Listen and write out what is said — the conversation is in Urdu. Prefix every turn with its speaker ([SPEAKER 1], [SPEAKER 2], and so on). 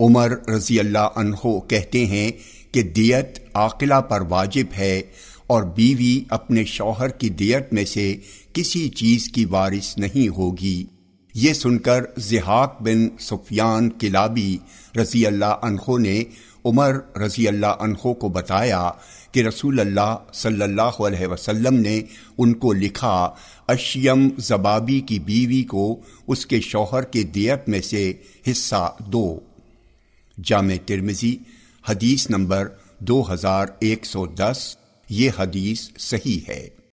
[SPEAKER 1] عمر رضی اللہ عنہ کہتے ہیں کہ دیت عاقلہ پر واجب ہے اور بیوی اپنے شوہر کی دیت میں سے کسی چیز کی وارث نہیں ہوگی۔ یہ سن کر زحاق بن سفیان کلابی رضی اللہ عنہ نے عمر رضی اللہ عنہ کو بتایا کہ رسول اللہ صلی اللہ علیہ وسلم نے ان کو لکھا، اشیم زبابی کی بیوی کو اس کے شوہر کے دیت میں سے حصہ دو۔ جامع ترمزی حدیث نمبر دو ہزار ایک سو دس یہ حدیث صحیح ہے۔